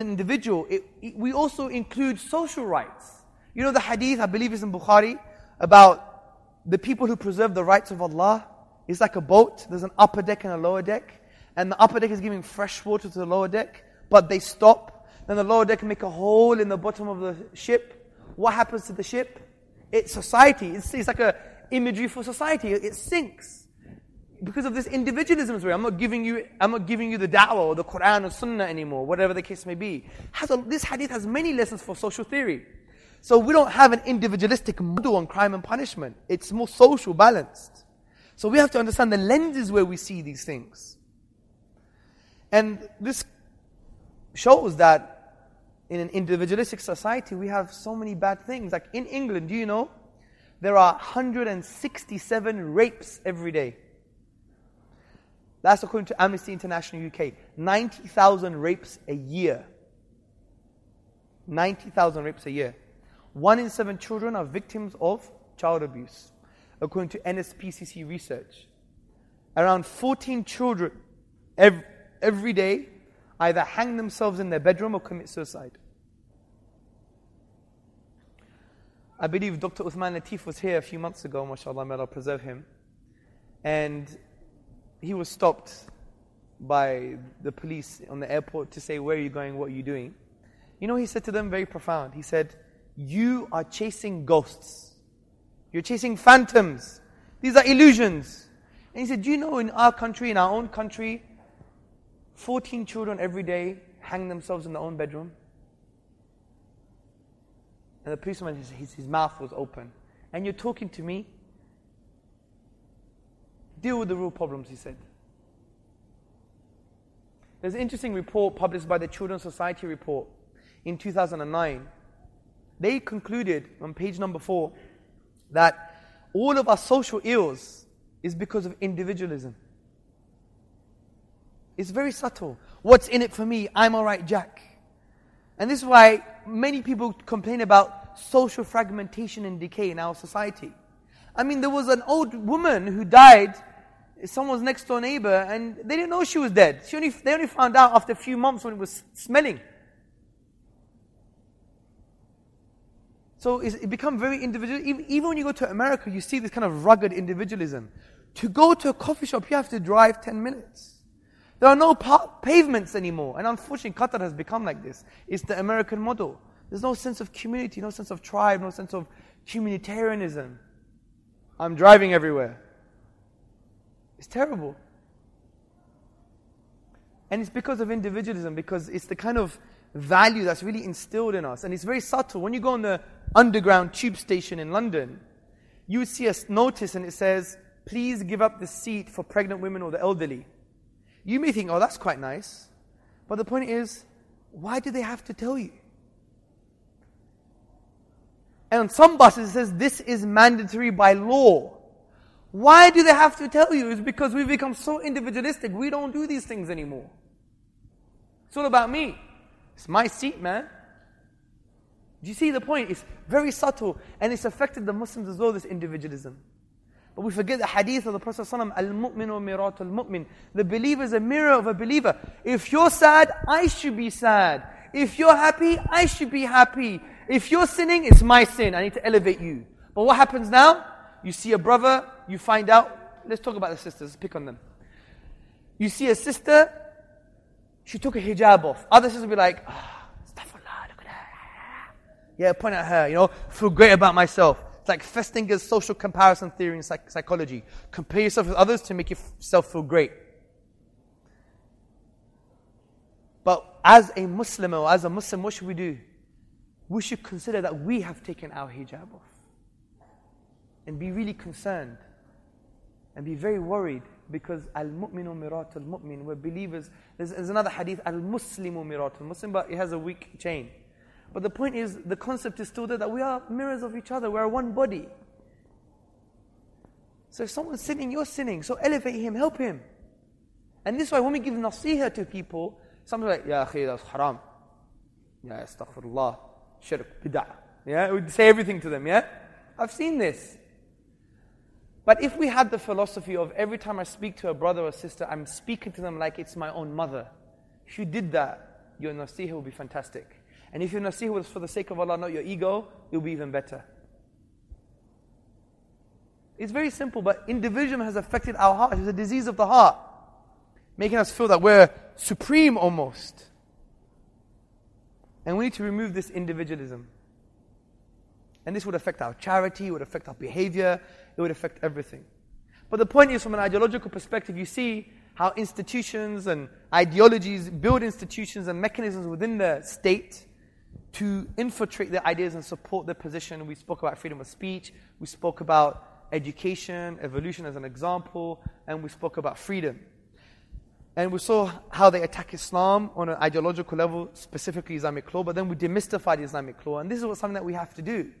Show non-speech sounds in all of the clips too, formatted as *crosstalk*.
an individual, it, it, we also include social rights. You know the hadith, I believe is in Bukhari, about the people who preserve the rights of Allah. It's like a boat. There's an upper deck and a lower deck. And the upper deck is giving fresh water to the lower deck, but they stop. Then the lower deck make a hole in the bottom of the ship. What happens to the ship? It's society. It's, it's like a imagery for society. It sinks because of this individualism. is where I'm not giving you, I'm not giving you the da'wah or the Quran or Sunnah anymore, whatever the case may be. A, this hadith has many lessons for social theory. So we don't have an individualistic model on crime and punishment. It's more social balanced. So we have to understand the lenses where we see these things. And this shows that in an individualistic society, we have so many bad things. Like in England, do you know? There are 167 rapes every day. That's according to Amnesty International UK. 90,000 rapes a year. 90,000 rapes a year. One in seven children are victims of child abuse, according to NSPCC research. Around 14 children every, every day either hang themselves in their bedroom or commit suicide. I believe Dr. Uthman Latif was here a few months ago, mashallah, may Allah preserve him. And he was stopped by the police on the airport to say, Where are you going? What are you doing? You know, he said to them very profound. He said, You are chasing ghosts. You're chasing phantoms. These are illusions. And he said, Do you know in our country, in our own country, 14 children every day hang themselves in their own bedroom? And the policeman, his, his, his mouth was open. And you're talking to me Deal with the real problems, he said. There's an interesting report published by the Children's Society report in 2009. They concluded on page number four that all of our social ills is because of individualism. It's very subtle. What's in it for me? I'm alright, Jack. And this is why many people complain about social fragmentation and decay in our society. I mean, there was an old woman who died someone's next door neighbor and they didn't know she was dead. She only, they only found out after a few months when it was smelling. So it become very individual. Even when you go to America, you see this kind of rugged individualism. To go to a coffee shop, you have to drive 10 minutes. There are no pavements anymore. And unfortunately, Qatar has become like this. It's the American model. There's no sense of community, no sense of tribe, no sense of communitarianism. I'm driving everywhere. It's terrible. And it's because of individualism, because it's the kind of value that's really instilled in us. And it's very subtle. When you go on the underground tube station in London, you see a notice and it says, please give up the seat for pregnant women or the elderly. You may think, oh, that's quite nice. But the point is, why do they have to tell you? And on some buses it says, this is mandatory by law. Why do they have to tell you? It's because we've become so individualistic. We don't do these things anymore. It's all about me. It's my seat, man. Do you see the point? It's very subtle and it's affected the Muslims as well, this individualism. But we forget the hadith of the Prophet ﷺ, Al-mu'minu mirat al-mu'min. The believer is a mirror of a believer. If you're sad, I should be sad. If you're happy, I should be happy. If you're sinning, it's my sin. I need to elevate you. But what happens now? You see a brother, you find out. Let's talk about the sisters, pick on them. You see a sister, she took a hijab off. Other sisters will be like, ah, astaghfirullah, look at her. Yeah, point at her, you know, feel great about myself. It's like Festinger's social comparison theory in psych- psychology. Compare yourself with others to make yourself feel great. But as a Muslim or as a Muslim, what should we do? We should consider that we have taken our hijab off and be really concerned and be very worried because al-mu'minu mirat al-mu'min we're believers. There's, there's another hadith al-muslimu mirat al-muslim but it has a weak chain. But the point is the concept is still there that we are mirrors of each other. We are one body. So if someone's sinning you're sinning. So elevate him help him. And this is why when we give nasiha to people some are like ya akhi that's haram. Ya astaghfirullah shirk bid'ah. Yeah we say everything to them yeah? I've seen this but if we had the philosophy of every time I speak to a brother or sister, I'm speaking to them like it's my own mother, if you did that, your nasiha would be fantastic. And if your nasiha was for the sake of Allah, not your ego, it will be even better. It's very simple, but individualism has affected our heart. It's a disease of the heart, making us feel that we're supreme almost. And we need to remove this individualism. And this would affect our charity, it would affect our behavior, it would affect everything. But the point is, from an ideological perspective, you see how institutions and ideologies build institutions and mechanisms within the state to infiltrate their ideas and support their position. We spoke about freedom of speech, we spoke about education, evolution as an example, and we spoke about freedom. And we saw how they attack Islam on an ideological level, specifically Islamic law, but then we demystified Islamic law. And this is what, something that we have to do.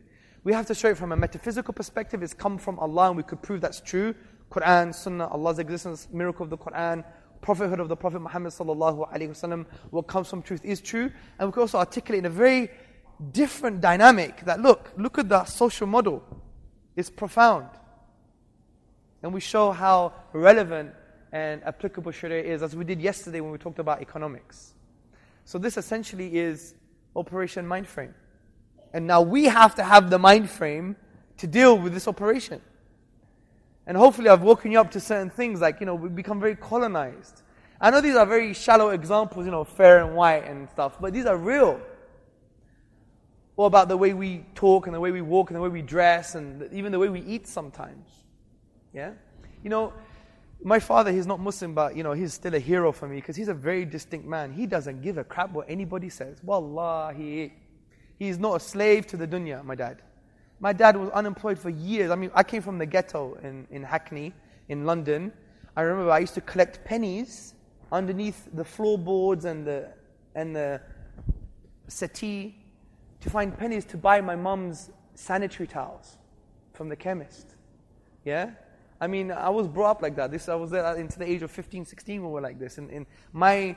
We have to show it from a metaphysical perspective. It's come from Allah, and we could prove that's true. Quran, Sunnah, Allah's existence, miracle of the Quran, prophethood of the Prophet Muhammad sallallahu alaihi wasallam, what comes from truth is true. And we can also articulate in a very different dynamic that look, look at the social model. It's profound. And we show how relevant and applicable Sharia is, as we did yesterday when we talked about economics. So this essentially is Operation Mindframe. And now we have to have the mind frame to deal with this operation. And hopefully I've woken you up to certain things like, you know, we become very colonized. I know these are very shallow examples, you know, fair and white and stuff, but these are real. Or about the way we talk and the way we walk and the way we dress and even the way we eat sometimes. Yeah? You know, my father, he's not Muslim, but you know, he's still a hero for me because he's a very distinct man. He doesn't give a crap what anybody says. Wallahi. He's not a slave to the dunya, my dad. My dad was unemployed for years. I mean, I came from the ghetto in, in Hackney, in London. I remember I used to collect pennies underneath the floorboards and the, and the settee to find pennies to buy my mum's sanitary towels from the chemist. Yeah? I mean, I was brought up like that. This, I was there into the age of 15, 16 when we were like this. And, and my,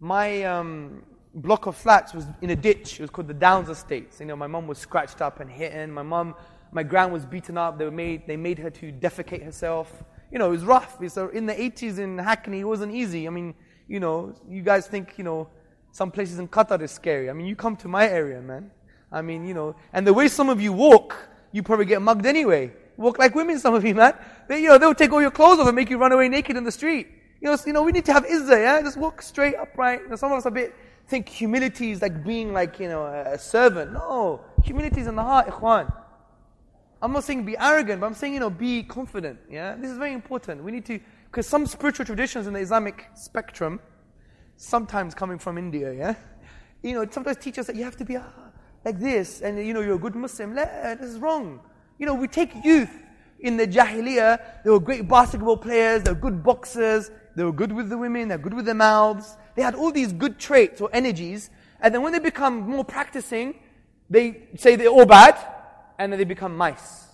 my um, block of flats was in a ditch. It was called the Downs Estates. You know, my mum was scratched up and hit. And My mum, my grand was beaten up. They made, they made her to defecate herself. You know, it was rough. So uh, in the 80s in Hackney, it wasn't easy. I mean, you know, you guys think, you know, some places in Qatar is scary. I mean, you come to my area, man. I mean, you know, and the way some of you walk, you probably get mugged anyway. Walk like women, some of you, man. They, you know, they'll take all your clothes off and make you run away naked in the street. You know, you know, we need to have izzah, yeah? Just walk straight, upright. You know, some of us a bit, think humility is like being like, you know, a, servant. No. Humility is in the heart, ikhwan. I'm not saying be arrogant, but I'm saying, you know, be confident. Yeah? This is very important. We need to, because some spiritual traditions in the Islamic spectrum, sometimes coming from India, yeah? You know, sometimes teach us that you have to be ah, like this, and you know, you're a good Muslim. This is wrong. You know, we take youth in the Jahiliyyah, they were great basketball players, they were good boxers, they were good with the women, they're good with their mouths. They had all these good traits or energies. And then when they become more practicing, they say they're all bad, and then they become mice.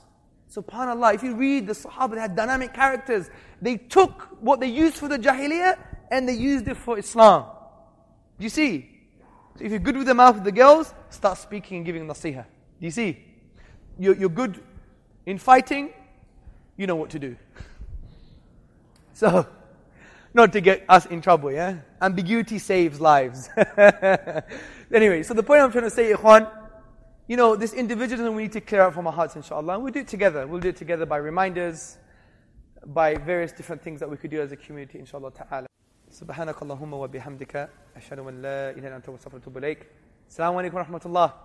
SubhanAllah, if you read the Sahaba, they had dynamic characters. They took what they used for the Jahiliyyah and they used it for Islam. Do you see? So if you're good with the mouth of the girls, start speaking and giving nasiha. Do you see? You're, you're good in fighting, you know what to do. *laughs* So, not to get us in trouble, yeah? Ambiguity saves lives. *laughs* anyway, so the point I'm trying to say, Ikhwan, you know, this individualism we need to clear out from our hearts, inshallah. And we'll do it together. We'll do it together by reminders, by various different things that we could do as a community, inshallah ta'ala. سبحانك اللهم وبحمدك أشهد أن لا إله إلا أنت وأستغفرك وأتوب إليك السلام عليكم ورحمة الله